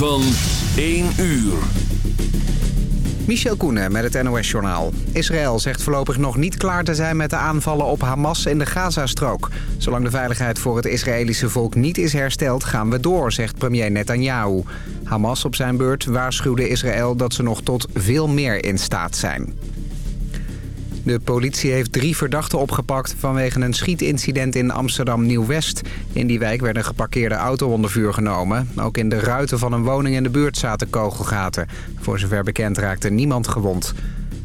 van 1 uur. Michel Koenen met het NOS-journaal. Israël zegt voorlopig nog niet klaar te zijn met de aanvallen op Hamas in de Gazastrook. Zolang de veiligheid voor het Israëlische volk niet is hersteld, gaan we door, zegt premier Netanyahu. Hamas op zijn beurt waarschuwde Israël dat ze nog tot veel meer in staat zijn. De politie heeft drie verdachten opgepakt vanwege een schietincident in Amsterdam Nieuw-West. In die wijk werd een geparkeerde auto onder vuur genomen. Ook in de ruiten van een woning in de buurt zaten kogelgaten. Voor zover bekend raakte niemand gewond.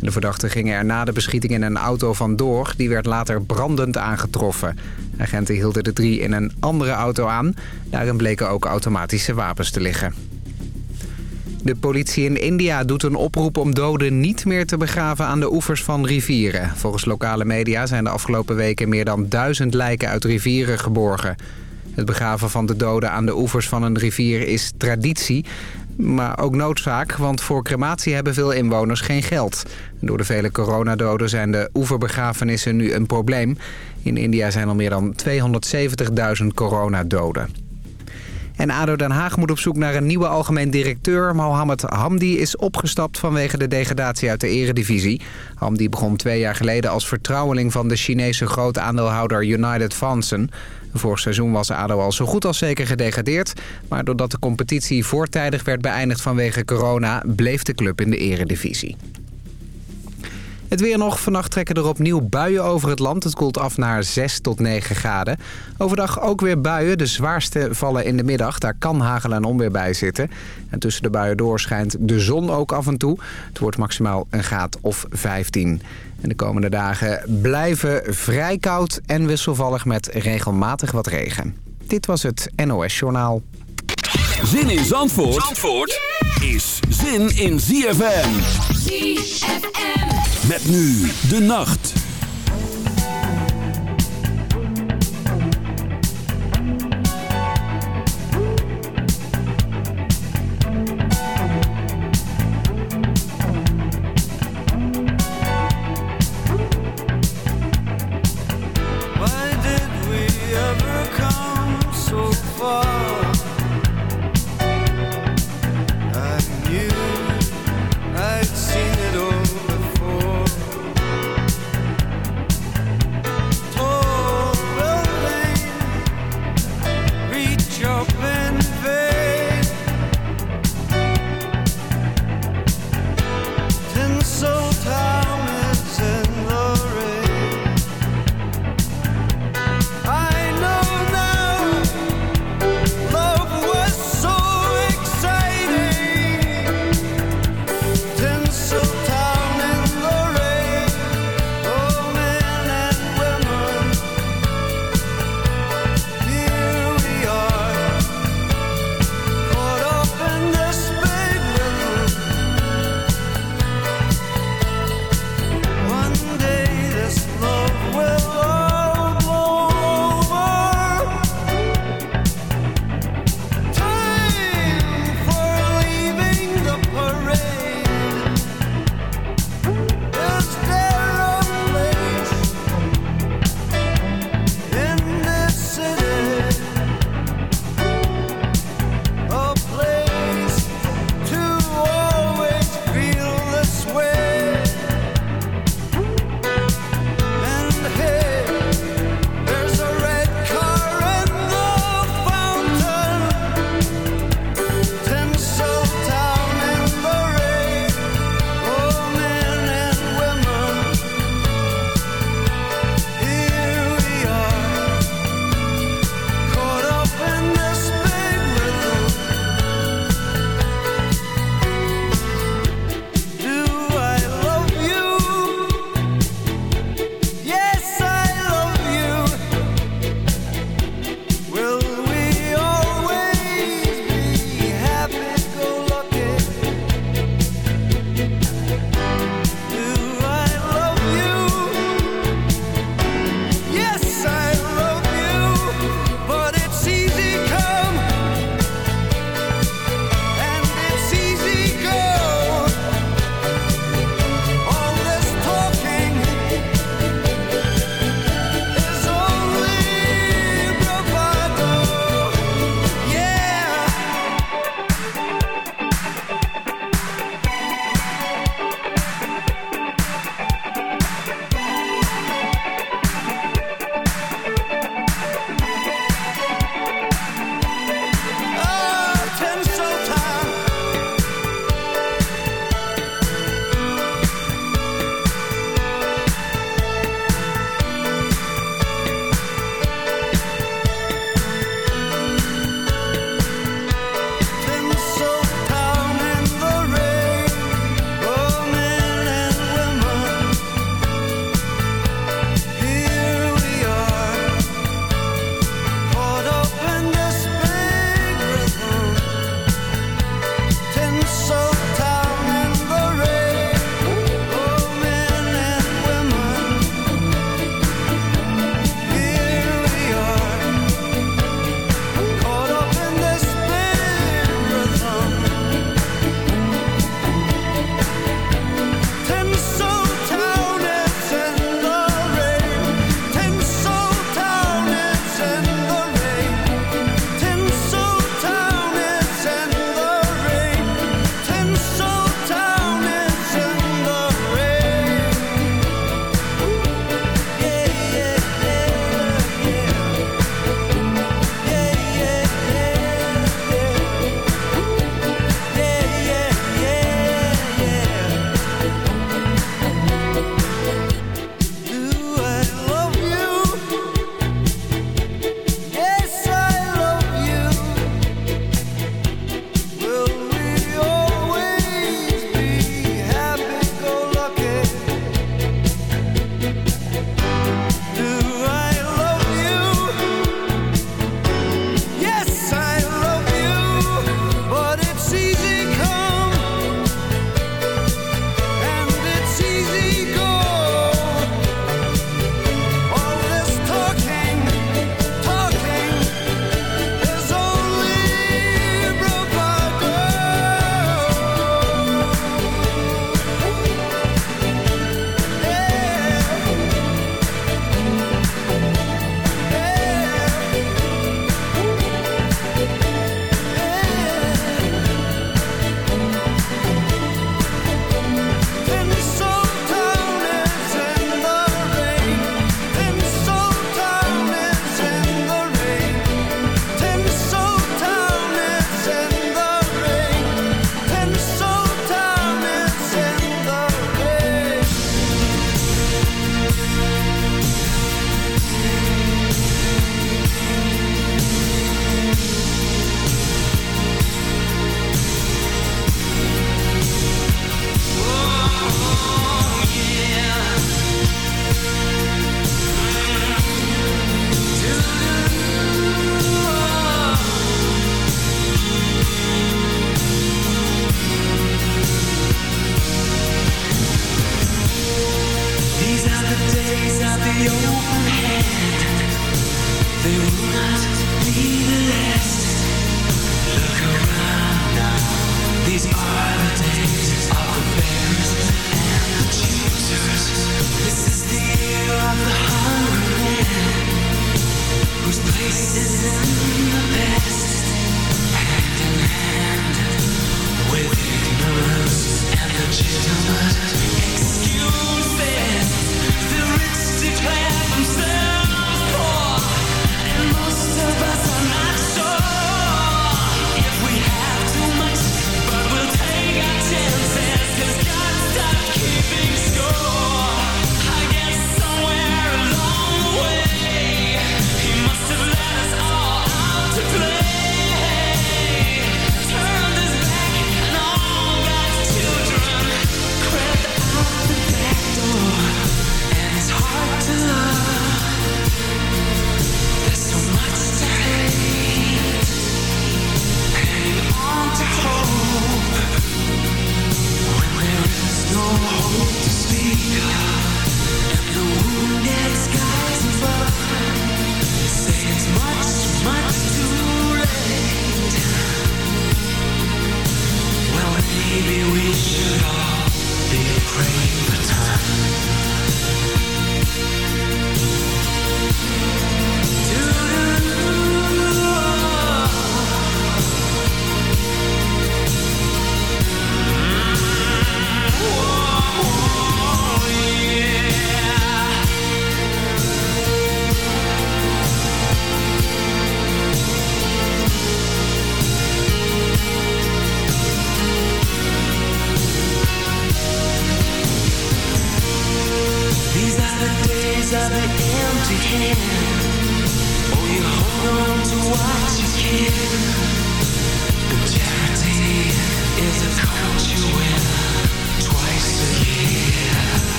De verdachten gingen er na de beschieting in een auto vandoor. Die werd later brandend aangetroffen. Agenten hielden de drie in een andere auto aan. Daarin bleken ook automatische wapens te liggen. De politie in India doet een oproep om doden niet meer te begraven aan de oevers van rivieren. Volgens lokale media zijn de afgelopen weken meer dan duizend lijken uit rivieren geborgen. Het begraven van de doden aan de oevers van een rivier is traditie, maar ook noodzaak, want voor crematie hebben veel inwoners geen geld. Door de vele coronadoden zijn de oeverbegrafenissen nu een probleem. In India zijn al meer dan 270.000 coronadoden. En ADO Den Haag moet op zoek naar een nieuwe algemeen directeur. Mohamed Hamdi is opgestapt vanwege de degradatie uit de eredivisie. Hamdi begon twee jaar geleden als vertrouweling van de Chinese grote aandeelhouder United Fansen. Vorig seizoen was ADO al zo goed als zeker gedegradeerd. Maar doordat de competitie voortijdig werd beëindigd vanwege corona... bleef de club in de eredivisie. Het weer nog. Vannacht trekken er opnieuw buien over het land. Het koelt af naar 6 tot 9 graden. Overdag ook weer buien. De zwaarste vallen in de middag. Daar kan hagel en onweer bij zitten. En tussen de buien door schijnt de zon ook af en toe. Het wordt maximaal een graad of 15. En de komende dagen blijven vrij koud en wisselvallig met regelmatig wat regen. Dit was het NOS Journaal. Zin in Zandvoort, Zandvoort is zin in ZFM. ZFM. Met nu de nacht.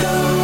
go.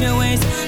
your ways.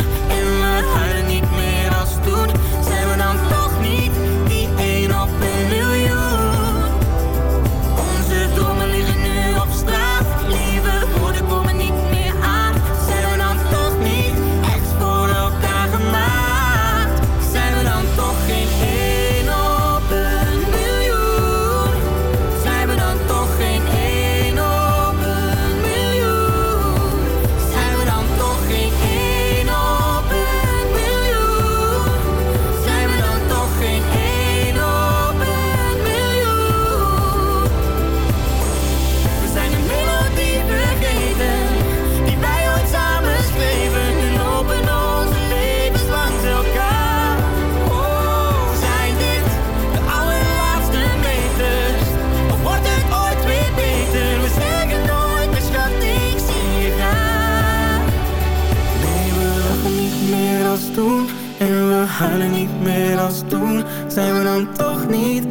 We huilen niet meer als toen. Zijn we dan toch niet